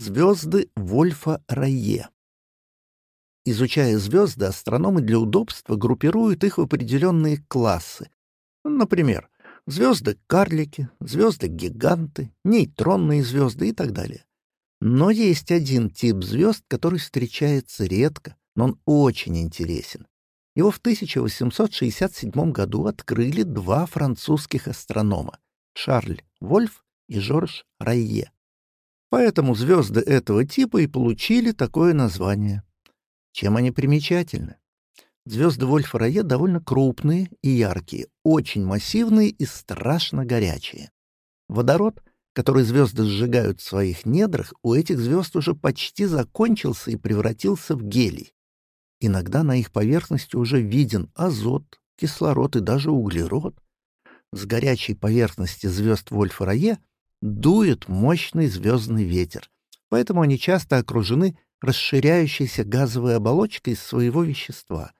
Звезды Вольфа Райе. Изучая звезды, астрономы для удобства группируют их в определенные классы. Например, звезды-карлики, звезды-гиганты, нейтронные звезды и так далее. Но есть один тип звезд, который встречается редко, но он очень интересен. Его в 1867 году открыли два французских астронома — Шарль Вольф и Жорж Райе. Поэтому звезды этого типа и получили такое название. Чем они примечательны? Звезды Вольфа-Рае довольно крупные и яркие, очень массивные и страшно горячие. Водород, который звезды сжигают в своих недрах, у этих звезд уже почти закончился и превратился в гелий. Иногда на их поверхности уже виден азот, кислород и даже углерод. С горячей поверхности звезд Вольфа-Рае дует мощный звездный ветер, поэтому они часто окружены расширяющейся газовой оболочкой из своего вещества.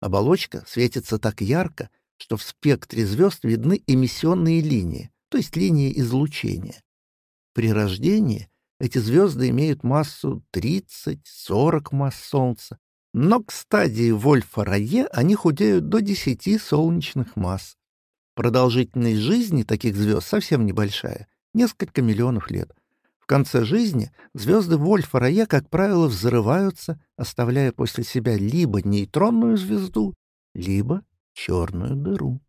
Оболочка светится так ярко, что в спектре звезд видны эмиссионные линии, то есть линии излучения. При рождении эти звезды имеют массу 30-40 масс Солнца, но к стадии Вольфа-Рае они худеют до 10 солнечных масс. Продолжительность жизни таких звезд совсем небольшая несколько миллионов лет. В конце жизни звезды Вольфа-Рае, как правило, взрываются, оставляя после себя либо нейтронную звезду, либо черную дыру.